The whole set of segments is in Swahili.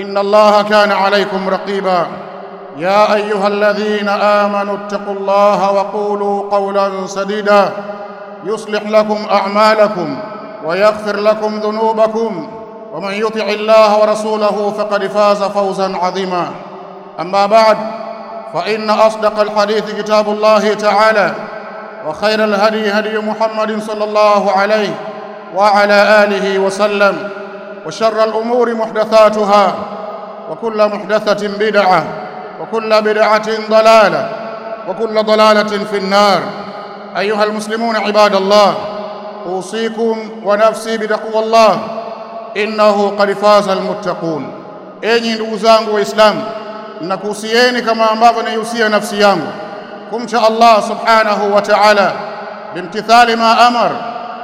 إن الله كان عليكم رقيبا. يا أيها الذين آمنوا اتقوا الله وقولوا قولا سديدا. يصلح لكم أعمالكم ويغفر لكم ذنوبكم. ومن يطع الله ورسوله فقد فاز فوزا عظيما. أما بعد فإن أصدق الحديث كتاب الله تعالى وخير الهدي هدي محمد صلى الله عليه وعلى آله وسلم وشر الأمور محدثاتها وكل محدثة بدعة وكل بدعة ضلالة وكل ضلالة في النار أيها المسلمون عباد الله أوصيكم ونفسي بتقوى الله إنه قد فاز المتقون enyi ndugu zangu waislamu nakuhusieni kama ambavyo naihusia nafsi yangu kumcha allah subhanahu wa taala bimtithali ma amar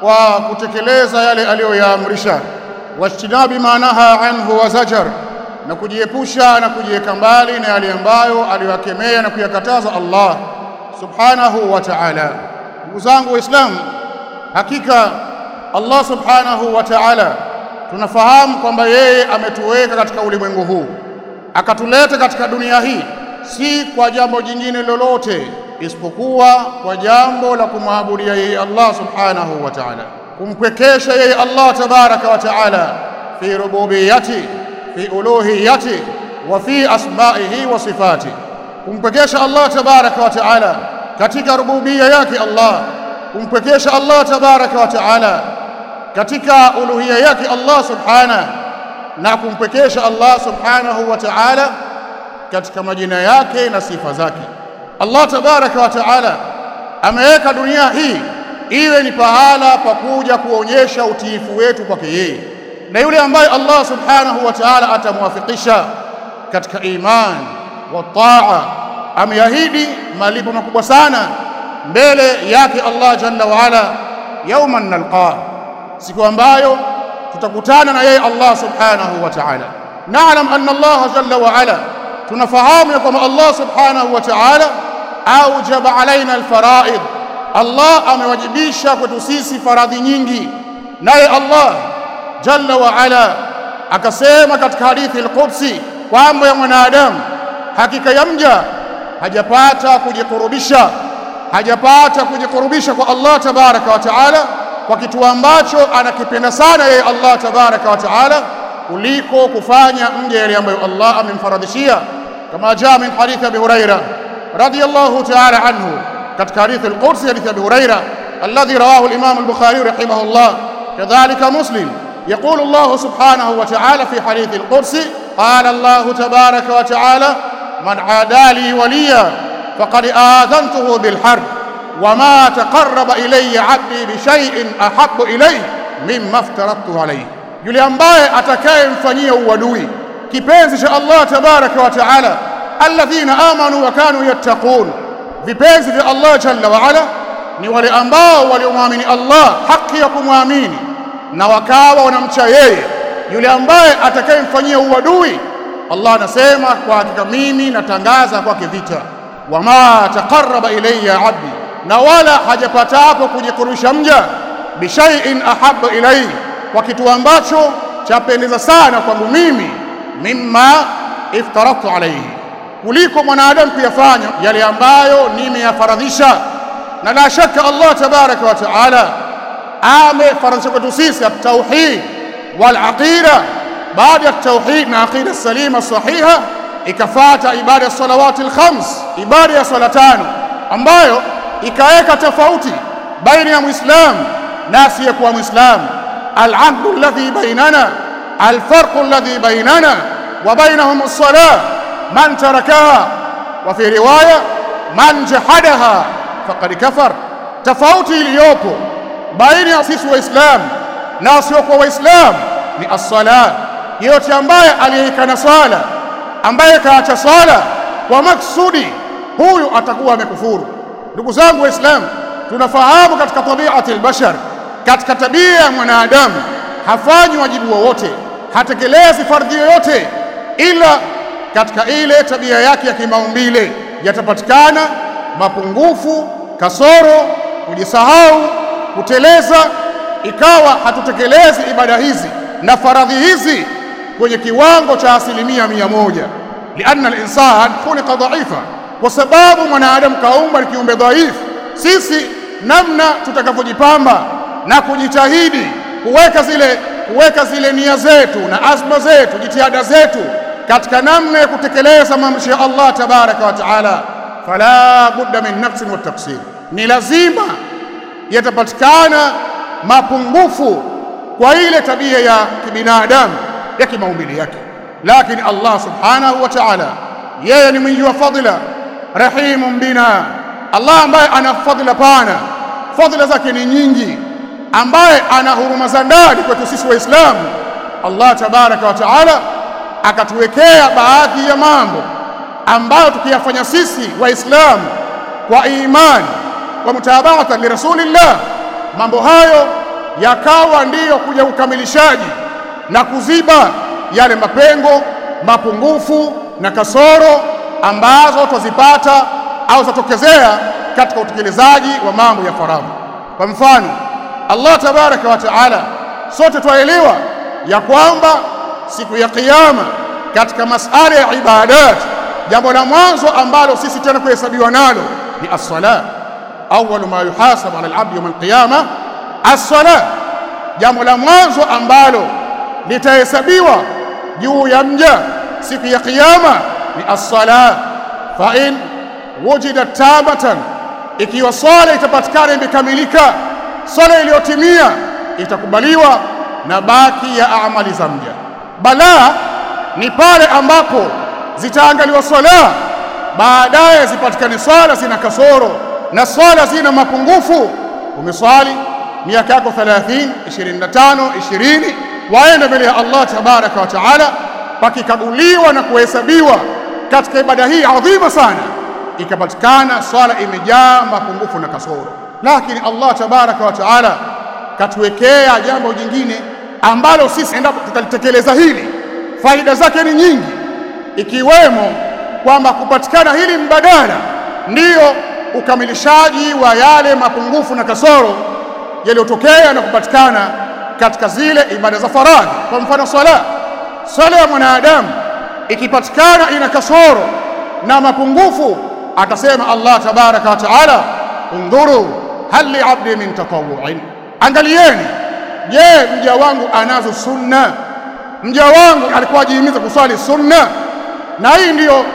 kwa kutekeleza yale aliyoyaamrisha wajtinabi ma naha anhu wa zajar, na kujiepusha na kujiweka mbali na yale ambayo aliyokemea na kuyakataza Allah subhanahu wa ta'ala. Ndugu zangu Waislamu, hakika Allah subhanahu wa ta'ala tunafahamu kwamba yeye ametuweka katika ulimwengu huu akatuleta katika dunia hii si kwa jambo jingine lolote isipokuwa kwa jambo la kumwabudia yeye Allah subhanahu wa ta'ala kumpwekesha yeye Allah tabaraka wa taala fi rububiyati fi uluhiyati wa fi asma'ihi wa sifati. Kumpwekesha Allah tabaraka wa taala katika rububia yake Allah. Kumpwekesha Allah tabaraka wa taala katika uluhia yake Allah subhana, na kumpwekesha Allah subhanahu wa taala katika majina yake na sifa zake. Allah tabaraka wa taala ameweka dunia hii iwe ni pahala pa kuja kuonyesha utiifu wetu kwake yeye, na yule ambaye Allah subhanahu wa ta'ala atamwafikisha katika iman wa taa, ameahidi malipo makubwa sana mbele yake Allah jalla waala, yauma nalqah, siku ambayo tutakutana na yeye Allah subhanahu wa ta'ala. Naalam anna Allah jalla waala, tunafahamu ya kwamba Allah subhanahu wa ta'ala aujaba alaina alfaraid Allah amewajibisha kwetu sisi faradhi nyingi, naye Allah jalla wa ala akasema katika hadithi al-Qudsi kwamba ya mwanadamu, hakika ya mja hajapata kujikurubisha, hajapata kujikurubisha kwa Allah tabaraka wa taala kwa kitu ambacho anakipenda sana yeye Allah tabaraka wa taala kuliko kufanya mja yale ambayo Allah amemfaradhishia, kama jaa min hadithi Abi Huraira radiyallahu taala anhu katika hadithi al-Qudsi hadithi Abi Huraira alladhi rawahu al-Imam al-Bukhari rahimahullah kadhalika Muslim يقول الله سبحانه وتعالى في حديث القرسي قال الله تبارك وتعالى من عادى لي وليا فقد آذنته بالحرب وما تقرب إلي عبدي بشيء أحب إليه مما افترضت عليه. يلي أمباي أتكاي مفنية ولوي كيبينز شاء الله تبارك وتعالى الذين آمنوا وكانوا يتقون بينز الله جل وعلا ني ولي أمباي ولي الله حقيكم وآميني na wakawa wanamcha yeye. Yule ambaye atakayemfanyia uadui, Allah anasema kwa hakika mimi natangaza kwake vita. Wama taqarraba ilayya abdi, na wala hajapata hapo kujikurubisha mja bishaiin ahabba ilayhi, kwa kitu ambacho chapendeza sana kwangu mimi, mimma iftaratu alayhi kuliko mwanadamu kuyafanya yale ambayo nimeyafaradhisha. Na la shaka Allah tabaraka wa taala amefaradhisha kwetu sisi at-tauhid wal aqida. Baada ya tauhid na aqida salima sahiha, ikafata ibada ya salawati alkhams, ibada ya swala tano, ambayo ikaweka tofauti baina ya muislamu na asiyekuwa muislamu, bainana alfarqu alladhi bainana wa bainahum as-salah man tarakaha wa fi riwaya man jahadaha faqad kafar, tofauti iliyopo baina ya sisi waislamu na wasiokuwa waislamu ni as-sala. Yeyote ambaye aliyeikana swala, ambaye kaacha swala kwa maksudi, huyu atakuwa amekufuru. Ndugu zangu Waislamu, tunafahamu katika tabiati albashar, katika tabia ya mwanadamu, hafanyi wajibu wowote, hatekelezi fardhi yoyote, ila katika ile tabia yake ya kimaumbile yatapatikana mapungufu, kasoro, kujisahau, kuteleza, ikawa hatutekelezi ibada hizi na faradhi hizi kwenye kiwango cha asilimia mia moja. Lianna al-insan khuliqa dhaifa, kwa sababu mwanadamu kaumba ni kiumbe dhaifu. Sisi namna tutakavyojipamba na kujitahidi kuweka zile kuweka zile nia zetu na azma zetu, jitihada zetu katika namna ya kutekeleza maamrisho ya Allah tabaraka wa taala, fala budda min nafsin wa taksir, ni lazima yatapatikana mapungufu kwa ile tabia ya kibinadamu ya kimaumbili yake, lakini Allah subhanahu wa ta'ala yeye ni mwingi wa fadhila, rahimun bina, Allah ambaye ana fadhila pana, fadhila zake ni nyingi, ambaye ana huruma za ndani kwetu sisi Waislamu. Allah tabaraka wa ta'ala akatuwekea baadhi ya mambo ambayo tukiyafanya sisi Waislamu kwa imani wa mutabaatan li rasulillah, mambo hayo yakawa ndiyo kuja ukamilishaji na kuziba yale mapengo, mapungufu na kasoro ambazo twazipata au zatokezea katika utekelezaji wa mambo ya faradhi. Kwa mfano, Allah tabaraka wa taala, sote twaelewa ya kwamba siku ya Kiyama katika masala ya ibadat, jambo la mwanzo ambalo sisi tena kuhesabiwa nalo ni as-sala. Awwalu ma yuhasabu ala al-abdi yawm al-qiyama as-sala, jambo la mwanzo ambalo litahesabiwa juu ya mja siku ya Kiyama ni as-sala. Fa in wujidat tabatan, ikiwa swala itapatikana imekamilika, swala iliyotimia itakubaliwa na baki ya amali za mja. Balaa ni pale ambapo zitaangaliwa sala baadaye zipatikane swala zina kasoro na swala zina mapungufu. Umeswali miaka yako 30, 25, 20, waenda mbele ya Allah tabaraka wa taala, pakikaguliwa na kuhesabiwa. Katika ibada hii adhima sana, ikapatikana swala imejaa mapungufu na kasoro, lakini Allah tabaraka wa taala katuwekea jambo jingine ambalo sisi endapo tutalitekeleza hili faida zake ni nyingi, ikiwemo kwamba kupatikana hili mbadala ndiyo ukamilishaji wa yale mapungufu na kasoro yaliyotokea na kupatikana katika zile ibada za faradhi. Kwa mfano, swala swala ya mwanadamu ikipatikana ina kasoro na mapungufu, atasema Allah tabaraka wa taala, undhuru hal li abdi min tatawuin, angalieni, je, mja wangu anazo sunna mja wangu alikuwa ajihimiza kuswali sunna. Na hii ndiyo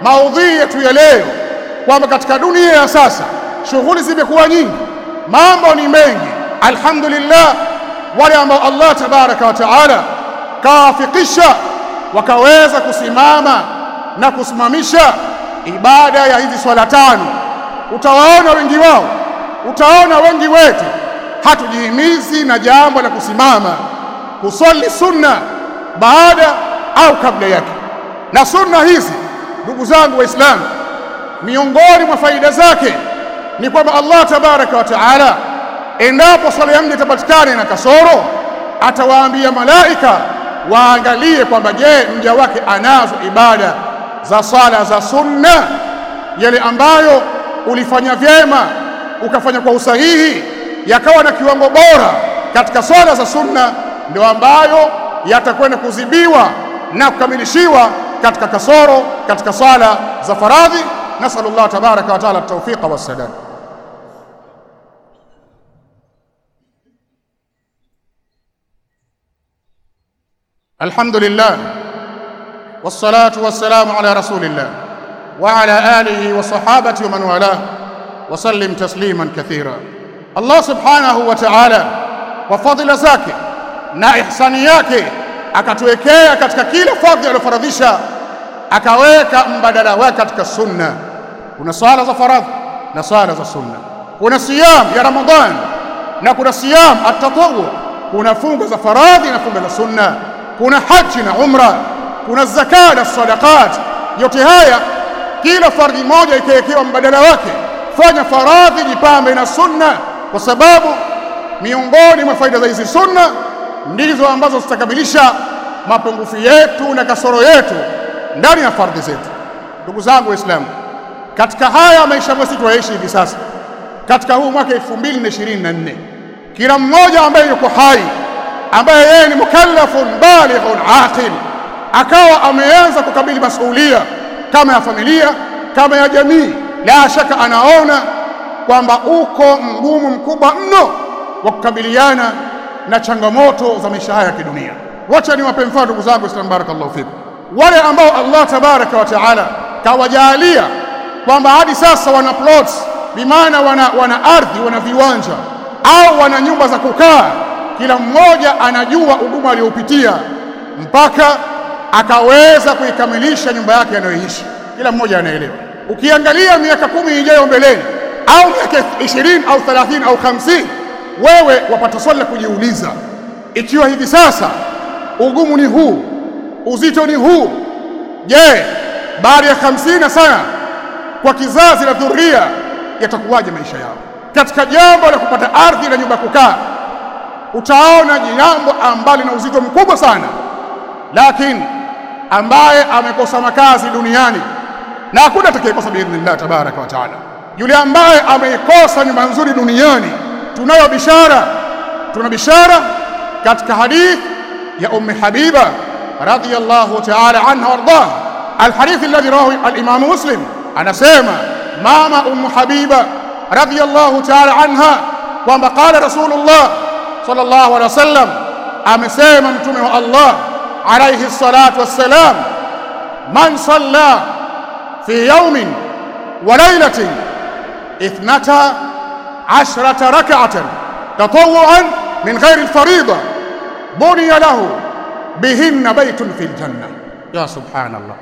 maudhui yetu ya leo, kwamba katika dunia ya sasa shughuli zimekuwa nyingi, mambo ni mengi. Alhamdulillah, wale ambao Allah tabaraka wa taala kawafikisha wakaweza kusimama na kusimamisha ibada ya hizi swala tano, utawaona wengi wao, utaona wengi wetu hatujihimizi na jambo la kusimama kusali sunna baada au kabla yake. Na sunna hizi, ndugu zangu Waislamu, miongoni mwa faida zake ni kwamba Allah tabaraka wa taala, endapo swala ya mja itapatikana na kasoro, atawaambia malaika waangalie kwamba je, mja wake anazo ibada za sala za sunna, yale ambayo ulifanya vyema ukafanya kwa usahihi, yakawa na kiwango bora katika swala za sunna ndio ambayo yatakwenda kuzibiwa na kukamilishiwa katika kasoro katika swala za faradhi. نسأل الله تبارك وتعالى التوفيق والسداد. الحمد لله والصلاة والسلام على رسول الله وعلى آله وصحابة من والاه وسلم تسليما كثيرا. الله سبحانه وتعالى وفضل زاك نا إحسانياك أكتوكي أكتككيل فضل فرضيشا أكويك أمبدل أكتك السنة Kuna swala za faradhi na swala za sunna, kuna siyam ya Ramadhani na kuna siyam at-tatawwu, kuna funga za faradhi na funga za sunna, kuna haji na umra, kuna zaka na sadaqat. Yote haya kila fardhi moja ikawekewa mbadala wake. Fanya faradhi, jipambe na sunna, kwa sababu miongoni mwa faida za hizi sunna ndizo ambazo zitakamilisha mapungufu yetu na kasoro yetu ndani ya fardhi zetu. Ndugu zangu Waislamu, katika haya maisha ambayo sisi tunaishi hivi sasa, katika huu mwaka 2024 kila mmoja ambaye yuko hai, ambaye yeye ni mukallafun balighun aqil, akawa ameanza kukabili masuhulia kama ya familia, kama ya jamii, la shaka anaona kwamba uko mgumu mkubwa mno wa kukabiliana na changamoto za maisha haya ya kidunia. Wacha niwape mfano ndugu zangu Islam, barakallahu fikum, wale ambao Allah tabaraka wa taala kawajalia kwamba hadi sasa wana plots, bimaana wana, wana ardhi, wana viwanja au wana nyumba za kukaa. Kila mmoja anajua ugumu aliyoupitia mpaka akaweza kuikamilisha nyumba yake anayoishi. Kila mmoja anaelewa. Ukiangalia miaka kumi ijayo mbeleni au miaka ishirini au thelathini au hamsini wewe wapata swali la kujiuliza, ikiwa hivi sasa ugumu ni huu, uzito ni huu, je, baada ya hamsini sana kwa kizazi na dhuria yatakuwaje maisha yao? Katika jambo la kupata ardhi na nyumba ya kukaa, utaona jambo ambalo lina uzito mkubwa sana, lakini ambaye amekosa makazi duniani, na hakuna atakayekosa biidhnillah tabaraka wa taala, yule ambaye ameikosa nyumba nzuri duniani tunayo bishara, tuna bishara katika hadith ya Ummi Habiba radhiyallahu ta'ala anha wardah, alhadithi alladhi rawahu alimamu Muslim, anasema mama Ummu Habiba radhiyallahu ta'ala anha kwamba qala Rasulullah sallallahu alaihi wasallam, amesema mtume wa Allah alayhi salatu wassalam, man salla fi yawmin wa laylatin ithnata عشرة ركعة تطوعا من غير الفريضة بني له بهن بيت في الجنة يا سبحان الله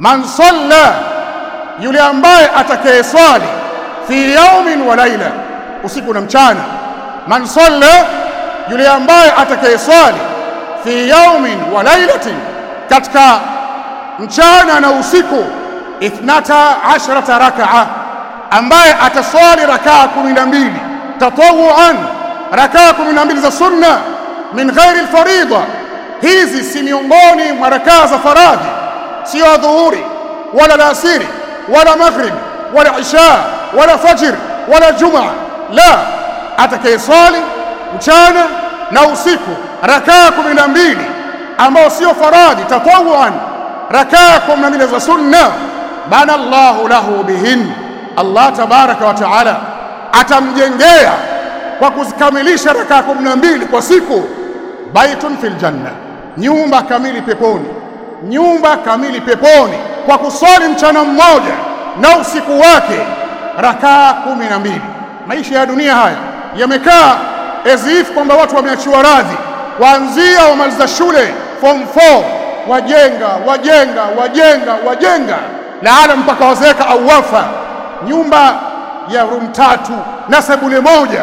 من صلى yule ambaye atakayeswali fi yaumin wa laila, usiku na mchana. Man salla, yule ambaye atakayeswali fi yaumin wa lailatin, katika mchana na usiku, ithnata ashrata rakaa ambaye ataswali rakaa kumi na mbili tatawuan, rakaa kumi na mbili za sunna min ghairi alfaridha. Hizi si miongoni mwa rakaa za faradhi, sio adhuhuri wala alasiri wala maghrib wala isha wala fajr wala jumaa. La, atakayeswali mchana na usiku rakaa kumi na mbili ambao sio faradhi, tatawuan, rakaa kumi na mbili za sunna, bana Allahu lahu bihin. Allah tabaraka wa taala atamjengea kwa kuzikamilisha rakaa kumi na mbili kwa siku, baitun fil janna, nyumba kamili peponi, nyumba kamili peponi kwa kuswali mchana mmoja na usiku wake rakaa kumi na mbili. Maisha ya dunia haya yamekaa as if kwamba watu wameachiwa radhi, kuanzia wamaliza shule form 4 wajenga wajenga wajenga wajenga, laala mpaka wazeeka au wafa nyumba ya room tatu na sebule moja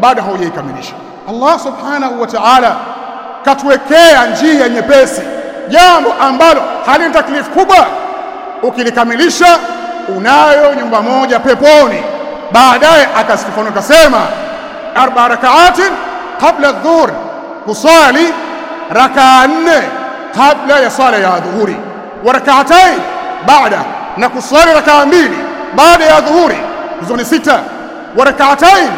bado haujaikamilisha. Allah subhanahu wa ta'ala katuwekea njia nyepesi, jambo ambalo halina taklifu kubwa. Ukilikamilisha unayo nyumba moja peponi. Baadaye akasifafanua akasema, arba rakaatin qabla dhuhur, kusali rakaa nne kabla ya sala ya dhuhuri, wa rakaatain baada, na kusali rakaa mbili baada ya dhuhuri, hizo ni sita. Wa rakaatain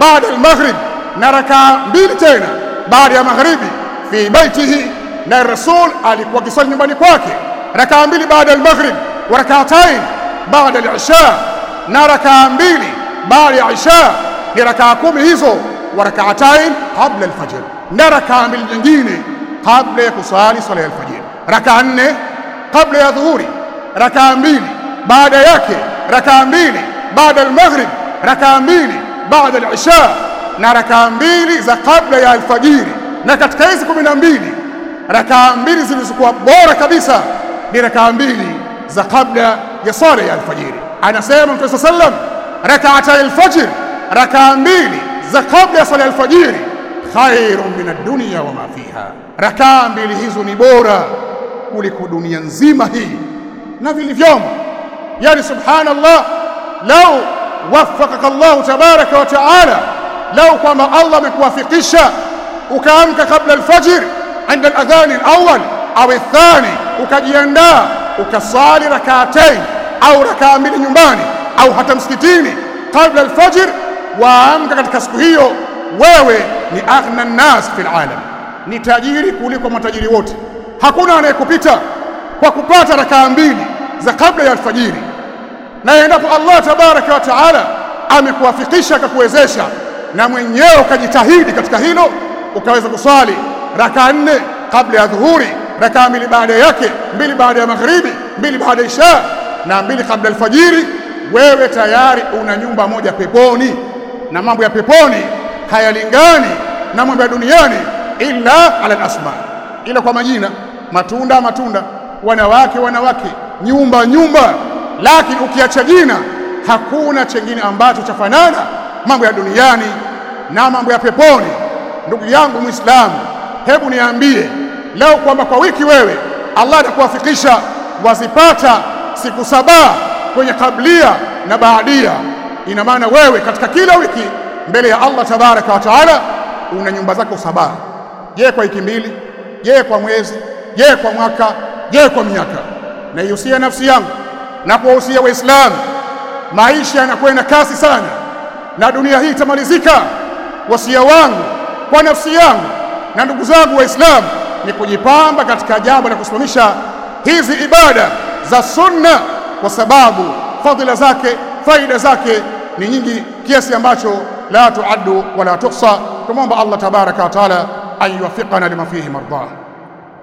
baada almaghrib, na rakaa mbili tena baada ya maghribi. Fi baitihi, na Rasul alikuwa akiswali nyumbani kwake rakaa mbili baada almaghrib, wa rakaatain baada alisha, na rakaa mbili baada ya isha, ni rakaa kumi hizo. Wa rakaatain qabla alfajr, na rakaa mbili nyingine kabla ya kusali swala ya alfajiri. Rakaa nne kabla ya dhuhuri rakaa mbili baada yake rakaa mbili baada al-maghrib rakaa mbili baada al-isha na rakaa mbili za kabla ya alfajiri na katika hizi kumi na mbili rakaa mbili zilizokuwa bora kabisa ni rakaa mbili za kabla ya sala ya alfajiri anasema mtume sallam rakaata alfajr rakaa mbili za kabla ya sala ya alfajiri khairun min ad-dunya wa ma fiha rakaa mbili hizo ni bora kuliko dunia nzima hii na vilivyomo yani subhanallah lau waffaqaka Allah tabaraka wa taala lau kwamba Allah amekuwafikisha ukaamka kabla alfajr عند الاذان الأول au thani, ukajiandaa ukasali rakaatain au rakaa mbili nyumbani au hata msikitini kabla alfajir, waamka katika siku hiyo, wewe ni aghna nnas fil alam, ni tajiri kuliko matajiri wote. Hakuna anayekupita kwa kupata rakaa mbili za kabla ya alfajiri. Na endapo Allah tabaraka wa taala amekuwafikisha akakuwezesha, na mwenyewe ukajitahidi katika hilo, ukaweza kuswali rakaa nne kabla ya dhuhuri rakaa mbili baada yake mbili baada ya magharibi mbili baada ya isha na mbili kabla alfajiri. Wewe tayari una nyumba moja peponi na mambo ya peponi hayalingani na mambo ya duniani illa ala alasma ila kwa majina matunda matunda wanawake wanawake nyumba nyumba. Lakini ukiacha jina hakuna chengine ambacho chafanana mambo ya duniani na mambo ya peponi. Ndugu yangu muislamu hebu niambie leo kwamba kwa wiki wewe Allah atakuwafikisha wazipata siku saba kwenye kablia na baadia. Ina maana wewe katika kila wiki mbele ya Allah tabaraka wa taala una nyumba zako saba. Je kwa wiki mbili? Je kwa mwezi? Je kwa mwaka? Je kwa miaka? Na ihusia nafsi yangu na kuwahusia waislamu maisha yanakwenda kasi sana na dunia hii itamalizika. Wasia wangu kwa nafsi yangu na ndugu zangu waislamu ni kujipamba katika jambo la kusimamisha hizi ibada za sunna, kwa sababu fadhila zake, faida zake ni nyingi kiasi ambacho la tuaddu wala tuhsa. Tumwomba Allah tabaraka wa taala an yuwaffiqana lima fihi marda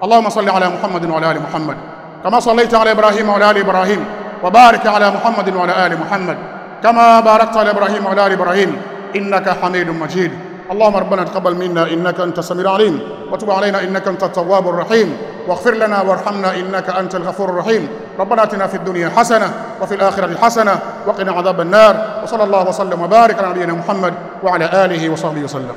Allahumma salli ala Muhammadin wa ala ali Muhammad kama sallaita ala ibrahim wa ala ali Ibrahim wa barik ala Muhammadin wa ala ali Muhammad kama barakta ala ibrahim wa ala ali Ibrahim innaka hamidun majid اللهم ربنا تقبل منا إنك أنت السميع العليم وتب علينا إنك أنت التواب الرحيم واغفر لنا وارحمنا إنك أنت الغفور الرحيم. ربنا آتنا في الدنيا حسنة وفي الآخرة حسنة وقنا عذاب النار وصلى الله وسلم وبارك على نبينا محمد وعلى آله وصحبه وسلم.